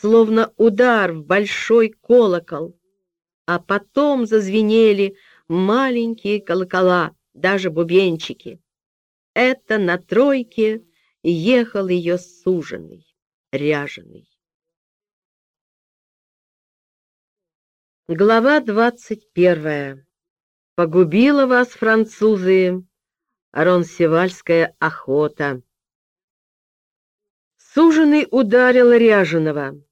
словно удар в большой колокол, а потом зазвенели маленькие колокола, даже бубенчики. Это на тройке ехал ее суженый, ряженый. Глава двадцать первая. Погубила вас, французы, ронсевальская охота. Суженый ударил ряженого.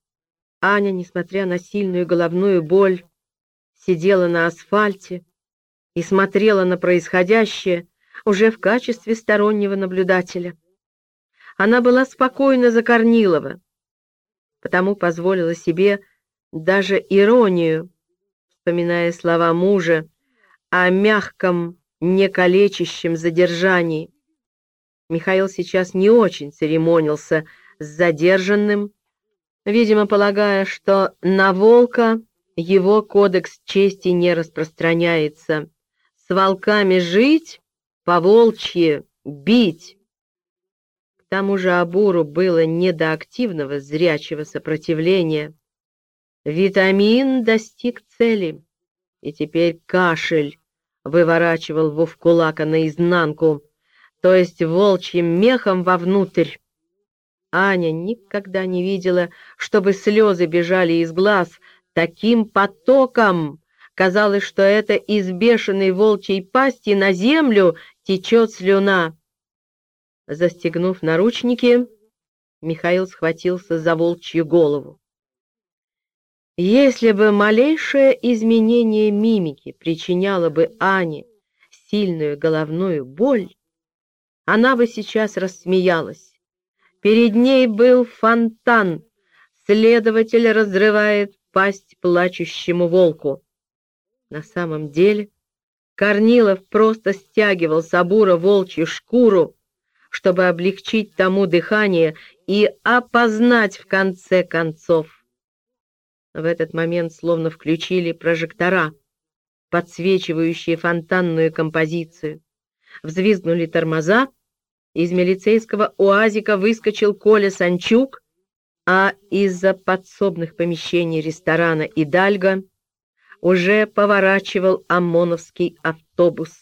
Аня, несмотря на сильную головную боль, сидела на асфальте и смотрела на происходящее уже в качестве стороннего наблюдателя. Она была спокойна за Корнилова, потому позволила себе даже иронию, вспоминая слова мужа о мягком, некалечащем задержании. Михаил сейчас не очень церемонился с задержанным, видимо, полагая, что на волка его кодекс чести не распространяется. С волками жить, по волчьи бить. К тому же Абуру было не до активного зрячего сопротивления. Витамин достиг цели, и теперь кашель выворачивал Вовкулака наизнанку, то есть волчьим мехом вовнутрь. Аня никогда не видела, чтобы слезы бежали из глаз таким потоком. Казалось, что это из бешеной волчьей пасти на землю течет слюна. Застегнув наручники, Михаил схватился за волчью голову. Если бы малейшее изменение мимики причиняло бы Ане сильную головную боль, она бы сейчас рассмеялась. Перед ней был фонтан. Следователь разрывает пасть плачущему волку. На самом деле Корнилов просто стягивал с Абура волчью шкуру, чтобы облегчить тому дыхание и опознать в конце концов. В этот момент словно включили прожектора, подсвечивающие фонтанную композицию. Взвизгнули тормоза, из милицейского уазика выскочил Коля Санчук, а из-за подсобных помещений ресторана «Идальго» уже поворачивал ОМОНовский автобус.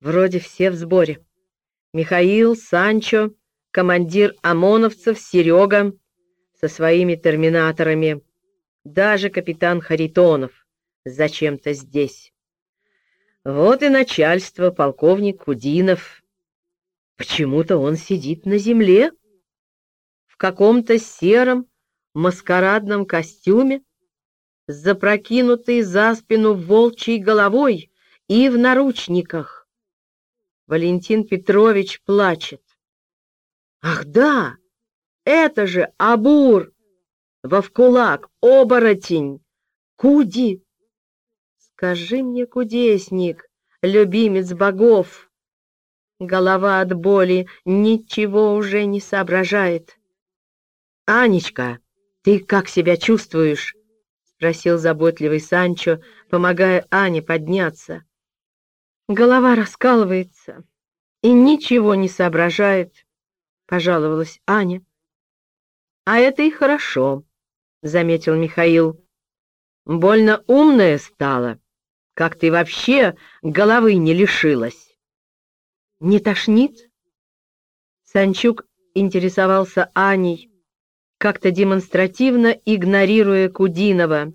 Вроде все в сборе. Михаил, Санчо, командир ОМОНовцев Серега со своими терминаторами, даже капитан Харитонов зачем-то здесь. Вот и начальство, полковник Кудинов. Почему-то он сидит на земле, в каком-то сером маскарадном костюме, с запрокинутой за спину волчьей головой и в наручниках. Валентин Петрович плачет. «Ах да, это же Абур! Вовкулак, оборотень, Куди! Скажи мне, кудесник, любимец богов!» Голова от боли ничего уже не соображает. «Анечка, ты как себя чувствуешь?» — спросил заботливый Санчо, помогая Ане подняться. «Голова раскалывается и ничего не соображает», — пожаловалась Аня. «А это и хорошо», — заметил Михаил. «Больно умная стала, как ты вообще головы не лишилась». Не тошнит? Санчук интересовался Аней, как-то демонстративно игнорируя Кудинова.